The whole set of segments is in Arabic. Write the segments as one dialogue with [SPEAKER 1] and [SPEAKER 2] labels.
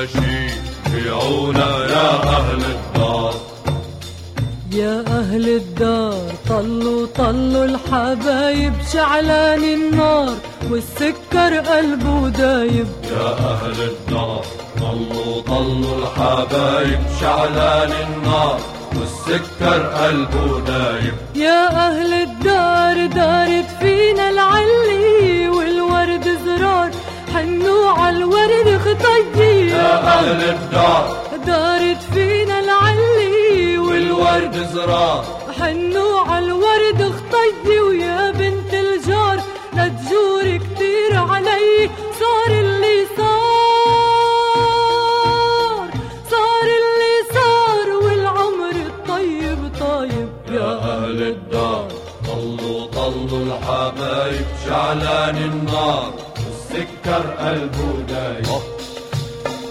[SPEAKER 1] بيعونا شي بيعونا يا أهل الدار.
[SPEAKER 2] يا أهل الدار طلوا طلوا الحبايب شعلان النار والسكر قلبه دايب.
[SPEAKER 1] يا أهل الدار طلوا طلوا الحبايب شعلان النار والسكر قلبه دايب.
[SPEAKER 2] يا أهل الدار دارت فينا العلي والورد زرار حنوا عالورد خطيي
[SPEAKER 1] يا أهل الدار.
[SPEAKER 2] دارت فينا العلي والورد
[SPEAKER 1] زرار.
[SPEAKER 2] حنوا عالورد خطيي ويا بنت الجار. لا تجور كتير علي صار اللي صار. صار اللي صار والعمر الطيب طايب
[SPEAKER 1] يا أهل الدار. طلوا طلوا الحبايب شعلان النار. والسكر قلبه دايب.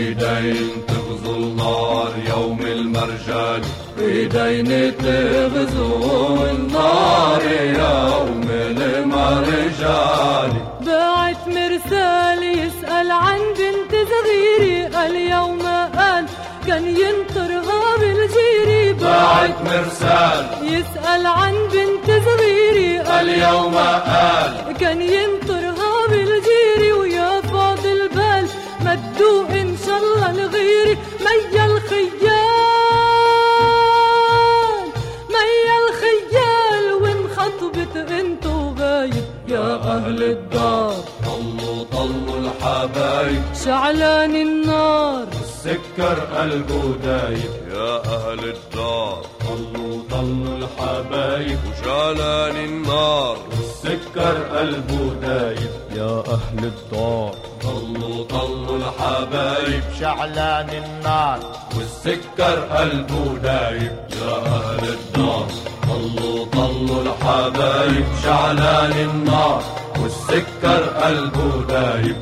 [SPEAKER 2] إيدين تغزو النار يوم المرجال وايدين تغزو
[SPEAKER 1] النار يوم المرجال
[SPEAKER 2] باعت مرسال يسأل عن بنت صغيرة اليوم قال كان ينطرها بالجيري
[SPEAKER 1] باعت مرسال
[SPEAKER 2] يسأل عن بنت صغيرة
[SPEAKER 1] اليوم قال
[SPEAKER 2] كان ينطرها الدار
[SPEAKER 1] طلوا طلوا الحبايب.
[SPEAKER 2] شعلان النار.
[SPEAKER 1] السكر قلبه دايب يا أهل الدار. طلوا طلوا الحبايب. وشعلان النار. السكر قلبه دايب
[SPEAKER 3] يا أهل الدار.
[SPEAKER 1] طلوا طلوا الحبايب.
[SPEAKER 4] شعلان النار.
[SPEAKER 1] والسكر قلبه دايب يا أهل الدار. طلوا طلوا الحبايب. شعلان النار. والسكر قلبه دايب